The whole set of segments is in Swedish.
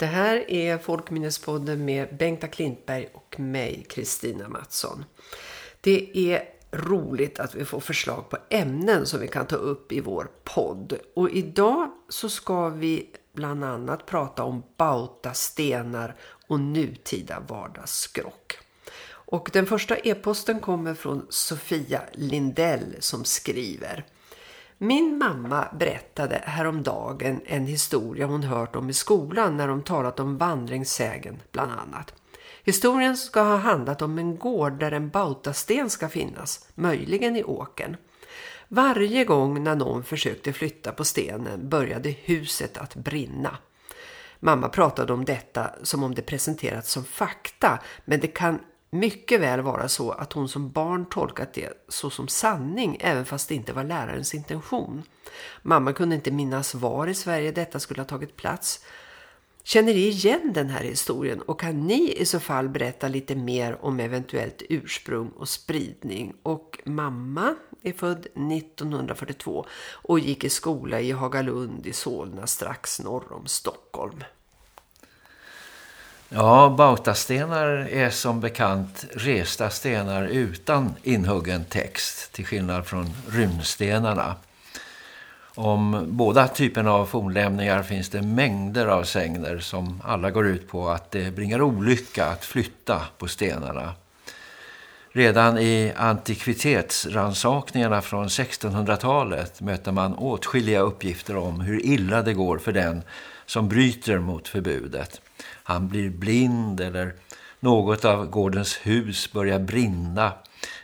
Det här är Folkminnespodden med Bengta Klintberg och mig, Kristina Mattsson. Det är roligt att vi får förslag på ämnen som vi kan ta upp i vår podd. Och idag så ska vi bland annat prata om bauta stenar och nutida vardagsskrock. Och den första e-posten kommer från Sofia Lindell som skriver... Min mamma berättade häromdagen en historia hon hört om i skolan när de talat om vandringssägen bland annat. Historien ska ha handlat om en gård där en bautasten ska finnas, möjligen i åken. Varje gång när någon försökte flytta på stenen började huset att brinna. Mamma pratade om detta som om det presenterats som fakta men det kan mycket väl vara så att hon som barn tolkat det så som sanning även fast det inte var lärarens intention. Mamma kunde inte minnas var i Sverige detta skulle ha tagit plats. Känner ni igen den här historien och kan ni i så fall berätta lite mer om eventuellt ursprung och spridning? Och mamma är född 1942 och gick i skola i Hagalund i Solna strax norr om Stockholm. Ja, bautastenar är som bekant resta stenar utan inhuggen text till skillnad från runstenarna. Om båda typerna av fornlämningar finns det mängder av sägner som alla går ut på att det bringar olycka att flytta på stenarna. Redan i antikvitetsransakningarna från 1600-talet möter man åtskilliga uppgifter om hur illa det går för den som bryter mot förbudet. Han blir blind eller något av gårdens hus börjar brinna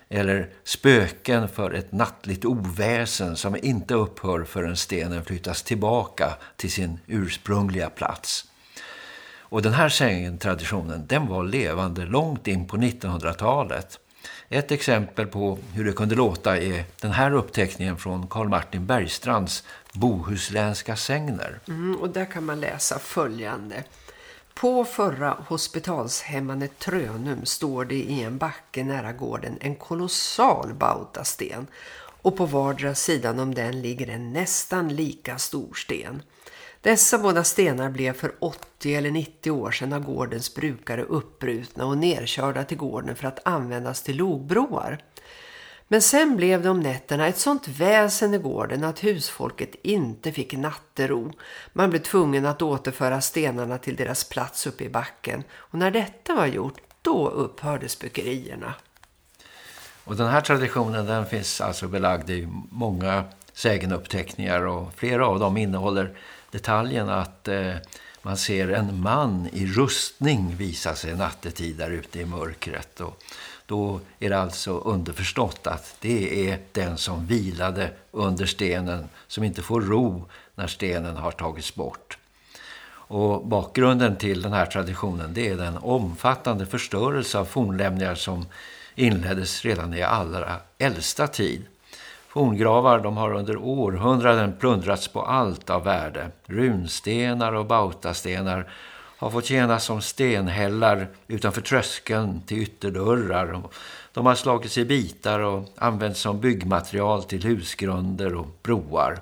eller spöken för ett nattligt oväsen som inte upphör förrän stenen flyttas tillbaka till sin ursprungliga plats. Och den här sängentraditionen den var levande långt in på 1900-talet. Ett exempel på hur det kunde låta är den här uppteckningen från Karl Martin Bergstrands Bohuslänska sängner. Mm, och där kan man läsa följande. På förra hospitalshemmanet Trönum står det i en backe nära gården en kolossal bautasten och på vardera sidan om den ligger en nästan lika stor sten. Dessa båda stenar blev för 80 eller 90 år sedan av gårdens brukare uppbrutna och nerkörda till gården för att användas till logbroar. Men sen blev det om nätterna ett sånt väsen i gården att husfolket inte fick nattero. Man blev tvungen att återföra stenarna till deras plats uppe i backen. Och när detta var gjort, då upphörde spökerierna. Och den här traditionen den finns alltså belagd i många sägenuppteckningar och flera av dem innehåller detaljen att eh, man ser en man i rustning visa sig nattetid där ute i mörkret och då är det alltså underförstått att det är den som vilade under stenen som inte får ro när stenen har tagits bort. Och bakgrunden till den här traditionen det är den omfattande förstörelse av fornlämningar som inleddes redan i allra äldsta tid. Forngravar de har under århundraden plundrats på allt av värde. Runstenar och bautastenar har fått tjäna som stenhällar utanför tröskeln till ytterdörrar. De har slagits i bitar och använts som byggmaterial till husgrunder och broar.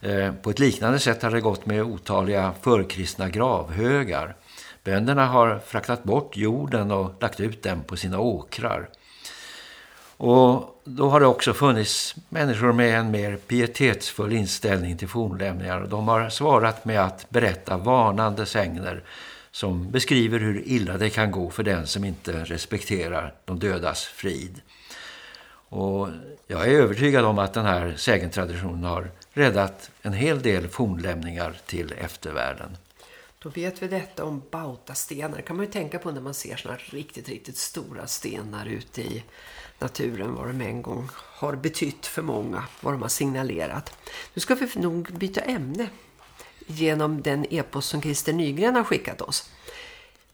Eh, på ett liknande sätt har det gått med otaliga förkristna gravhögar. Bönderna har fraktat bort jorden och lagt ut den på sina åkrar. Och då har det också funnits människor med en mer pietetsfull inställning till fornlämningar. De har svarat med att berätta varnande sängner som beskriver hur illa det kan gå för den som inte respekterar de dödas frid. Och jag är övertygad om att den här sägentraditionen har räddat en hel del fornlämningar till eftervärlden. Då vet vi detta om bautastenar. Det kan man ju tänka på när man ser såna riktigt, riktigt stora stenar ute i naturen vad de en gång har betytt för många, vad de har signalerat. Nu ska vi nog byta ämne genom den e-post som Christer Nygren har skickat oss.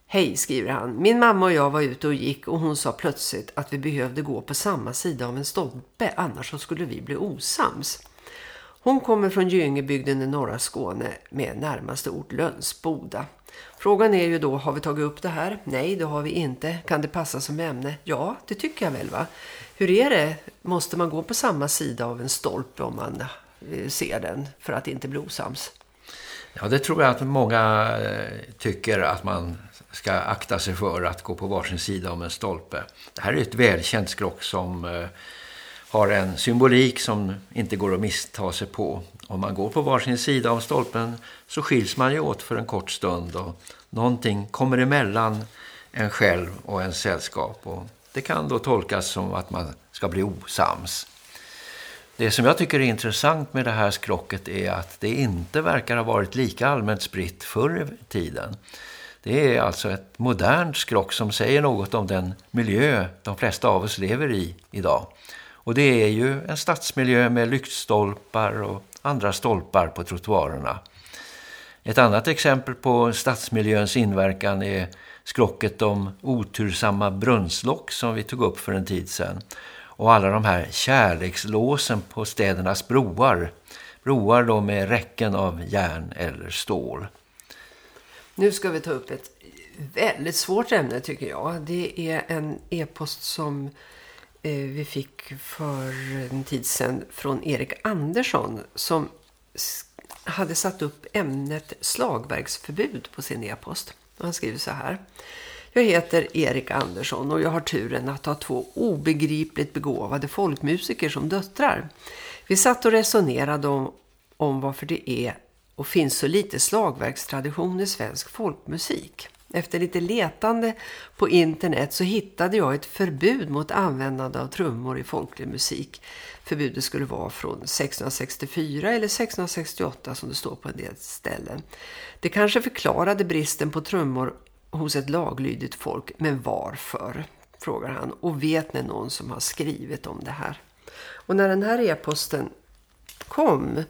Hej, skriver han. Min mamma och jag var ute och gick och hon sa plötsligt att vi behövde gå på samma sida av en stolpe, annars så skulle vi bli osams. Hon kommer från Gyngebygden i norra Skåne med närmaste ort Lönsboda. Frågan är ju då, har vi tagit upp det här? Nej, det har vi inte. Kan det passa som ämne? Ja, det tycker jag väl va? Hur är det? Måste man gå på samma sida av en stolpe om man eh, ser den för att inte bli osams? Ja, det tror jag att många eh, tycker att man ska akta sig för att gå på varsin sida om en stolpe. Det här är ett välkänt skrock som eh, har en symbolik som inte går att missta sig på. Om man går på varsin sida av stolpen så skiljs man ju åt för en kort stund och någonting kommer emellan en själv och en sällskap. Och det kan då tolkas som att man ska bli osams. Det som jag tycker är intressant med det här skrocket är att det inte verkar ha varit lika allmänt spritt förr i tiden. Det är alltså ett modernt skrock som säger något om den miljö de flesta av oss lever i idag. Och det är ju en stadsmiljö med lyktstolpar och andra stolpar på trottoarerna. Ett annat exempel på stadsmiljöns inverkan är skrocket om otursamma brunnslock som vi tog upp för en tid sedan. Och alla de här kärlekslåsen på städernas broar. Broar då med räcken av järn eller stål. Nu ska vi ta upp ett väldigt svårt ämne tycker jag. Det är en e-post som Eh, vi fick för en tid sedan från Erik Andersson som hade satt upp ämnet slagverksförbud på sin e-post. Han skriver så här. Jag heter Erik Andersson och jag har turen att ha två obegripligt begåvade folkmusiker som döttrar. Vi satt och resonerade om, om varför det är och finns så lite slagverkstradition i svensk folkmusik. Efter lite letande på internet så hittade jag ett förbud mot användande av trummor i folklig musik. Förbudet skulle vara från 1664 eller 1668 som det står på en del ställen. Det kanske förklarade bristen på trummor hos ett laglydigt folk, men varför? Frågar han. Och vet ni någon som har skrivit om det här? Och när den här e-posten kom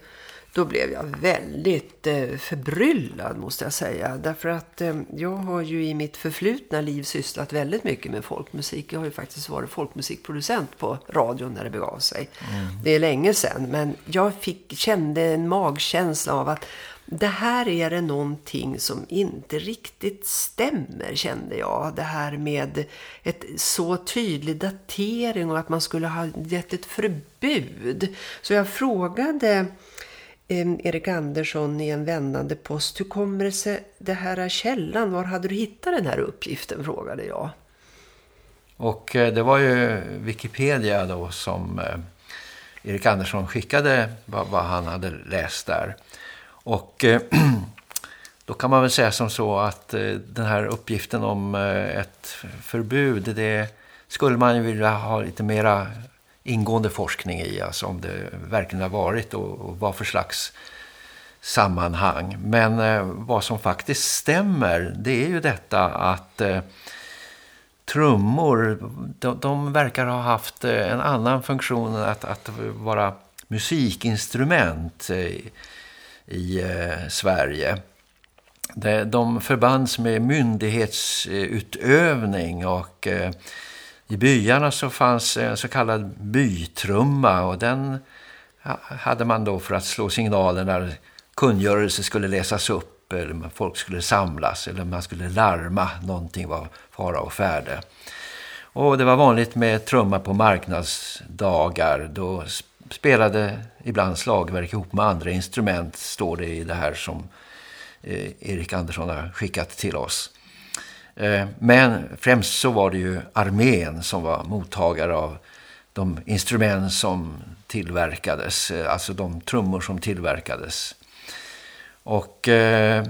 då blev jag väldigt eh, förbryllad måste jag säga. Därför att eh, jag har ju i mitt förflutna liv sysslat väldigt mycket med folkmusik. Jag har ju faktiskt varit folkmusikproducent på radion när det begav sig. Mm. Det är länge sedan men jag fick, kände en magkänsla av att det här är det någonting som inte riktigt stämmer kände jag. Det här med ett så tydlig datering och att man skulle ha gett ett förbud. Så jag frågade Erik Andersson i en vändande post. Hur kommer det sig det här är källan? Var hade du hittat den här uppgiften frågade jag. Och eh, det var ju Wikipedia då som eh, Erik Andersson skickade vad, vad han hade läst där. Och eh, då kan man väl säga som så att eh, den här uppgiften om eh, ett förbud det skulle man ju vilja ha lite mera ingående forskning i, alltså om det verkligen har varit och, och vad för slags sammanhang. Men eh, vad som faktiskt stämmer det är ju detta att eh, trummor, de, de, verkar ha haft eh, en annan funktion än att, att vara musikinstrument eh, i eh, Sverige. De, de förbands med myndighetsutövning och eh, i byarna så fanns en så kallad bytrumma och den hade man då för att slå signaler när kungörelser skulle läsas upp eller folk skulle samlas eller man skulle larma någonting var fara och färde. Och det var vanligt med trumma på marknadsdagar. Då spelade ibland slagverk ihop med andra instrument står det i det här som eh, Erik Andersson har skickat till oss. Eh, men främst så var det ju armén som var mottagare av de instrument som tillverkades, eh, alltså de trummor som tillverkades. Och eh,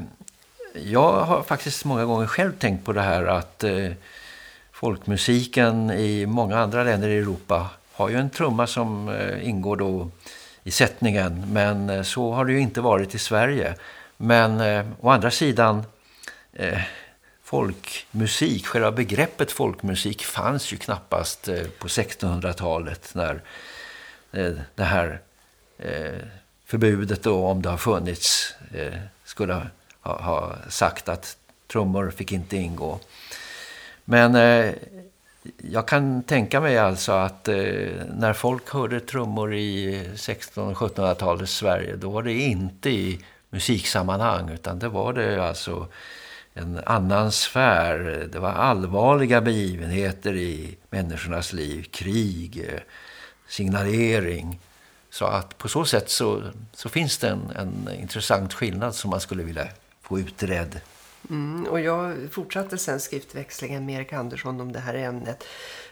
jag har faktiskt många gånger själv tänkt på det här att eh, folkmusiken i många andra länder i Europa har ju en trumma som ingår då i sättningen, men så har det ju inte varit i Sverige. Men å andra sidan folkmusik, själva begreppet folkmusik fanns ju knappast eh, på 1600-talet när eh, det här eh, förbudet då, om det har funnits, skulle ha, ha sagt att trummor fick inte ingå. Men jag kan tänka mig alltså att när folk hörde trummor i 1600-1700-talets Sverige då var det inte i musiksammanhang utan det var det alltså en annan sfär. Det var allvarliga begivenheter i människornas liv. Krig, eh, signalering, Så att på så sätt så, så finns det en, en intressant skillnad som man skulle vilja få utredd. Mm, och jag fortsatte sen skriftväxlingen med Erik Andersson om det här ämnet.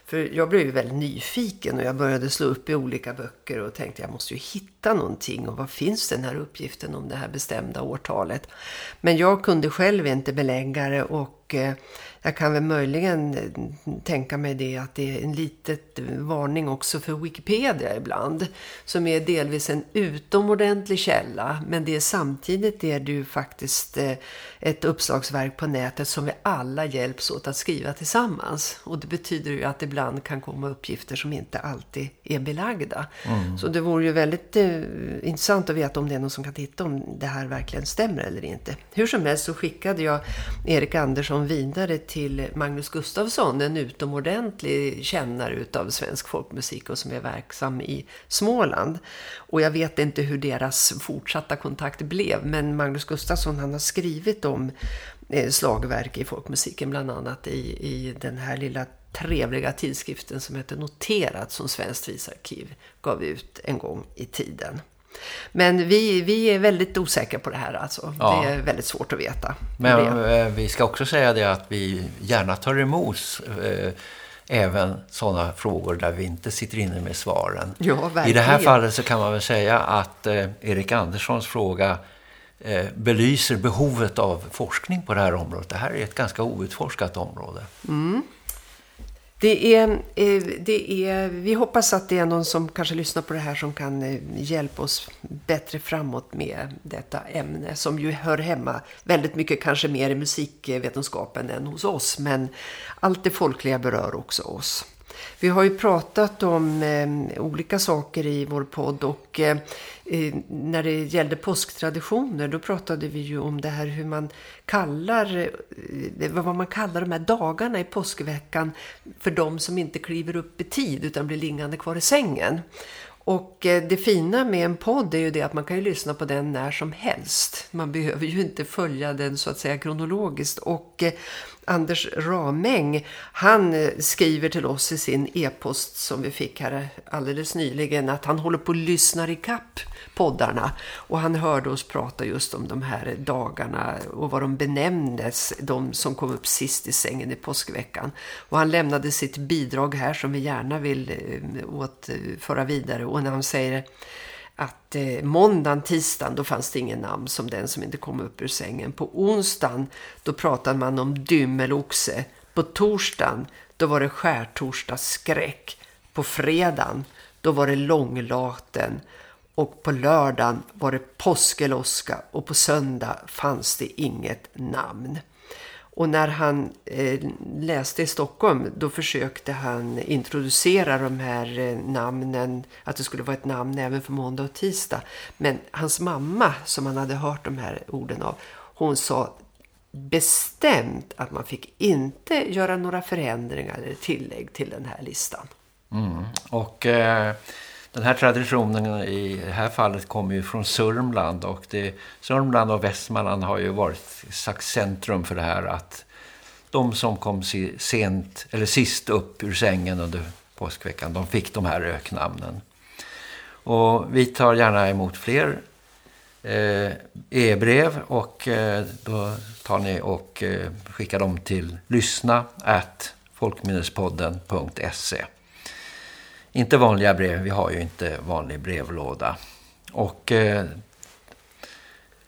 För jag blev ju väldigt nyfiken och jag började slå upp i olika böcker och tänkte jag måste ju hitta någonting och vad finns den här uppgiften om det här bestämda årtalet. Men jag kunde själv inte belägga det och eh, jag kan väl möjligen eh, tänka mig det att det är en litet varning också för Wikipedia ibland. Som är delvis en utomordentlig källa. Men det är samtidigt det du faktiskt eh, ett uppslagsverk på nätet som vi alla hjälps åt att skriva tillsammans. Och det betyder ju att ibland kan komma uppgifter som inte alltid är belagda. Mm. Så det vore ju väldigt eh, intressant att veta om det är någon som kan titta om det här verkligen stämmer eller inte. Hur som helst så skickade jag Erik Andersson vidare till Magnus Gustafsson, en utomordentlig kännare utav svensk folkmusik och som är verksam i Småland. Och jag vet inte hur deras fortsatta kontakt blev, men Magnus Gustafsson han har skrivit om eh, slagverk i folkmusiken bland annat i, i den här lilla trevliga tidskriften som heter Noterat som Svenskt visarkiv gav ut en gång i tiden. Men vi, vi är väldigt osäkra på det här alltså. Ja. Det är väldigt svårt att veta. Men eh, vi ska också säga det att vi gärna tar emot eh, även sådana frågor där vi inte sitter inne med svaren. Ja, I det här fallet så kan man väl säga att eh, Erik Anderssons fråga eh, belyser behovet av forskning på det här området. Det här är ett ganska outforskat område. Mm. Det är, eh, det är, vi hoppas att det är någon som kanske lyssnar på det här som kan eh, hjälpa oss bättre framåt med detta ämne som ju hör hemma väldigt mycket kanske mer i musikvetenskapen än hos oss men allt det folkliga berör också oss. Vi har ju pratat om eh, olika saker i vår podd och eh, eh, när det gällde påsktraditioner då pratade vi ju om det här hur man kallar, eh, eh vad man kallar de här dagarna i påskveckan för de som inte kliver upp i tid utan blir liggande kvar i sängen. Och eh, det fina med en podd är ju det att man kan ju lyssna på den när som helst. Man behöver ju inte följa den så att säga kronologiskt. Och Anders Ramäng, han eh, skriver till oss i sin e-post som vi fick här alldeles nyligen att han håller på att lyssna i kapp poddarna. Och han hörde oss prata just om de här dagarna och vad de benämndes, de som kom upp sist i sängen i påskveckan. Och han lämnade sitt bidrag här som vi gärna vill eh, åtföra vidare och när han säger att eh, måndagen, tisdagen, då fanns det ingen namn som den som inte kom upp ur sängen. På onsdagen, då pratade man om dymmeloxe. På torsdagen, då var det skärtorsdagsskräck. På fredagen, då var det långlaten. Och på lördagen var det påskeloska och på söndag fanns det inget namn. Och när han eh, läste i Stockholm då försökte han introducera de här eh, namnen, att det skulle vara ett namn även för måndag och tisdag. Men hans mamma som han hade hört de här orden av, hon sa bestämt att man fick inte göra några förändringar eller tillägg till den här listan. Mm. Och... Eh den här traditionen i det här fallet kommer ju från Sörmland och det, Sörmland och Västmanland har ju varit sagt centrum för det här att de som kom sent eller sist upp ur sängen under påskveckan, de fick de här öknamnen. Och vi tar gärna emot fler eh, e-brev och eh, då tar ni och eh, skickar dem till lyssna at folkminnespodden.se. Inte vanliga brev, vi har ju inte vanlig brevlåda. Och eh,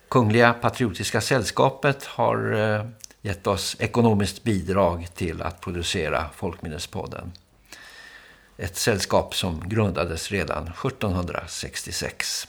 Kungliga Patriotiska Sällskapet har eh, gett oss ekonomiskt bidrag till att producera Folkminnespodden. Ett sällskap som grundades redan 1766.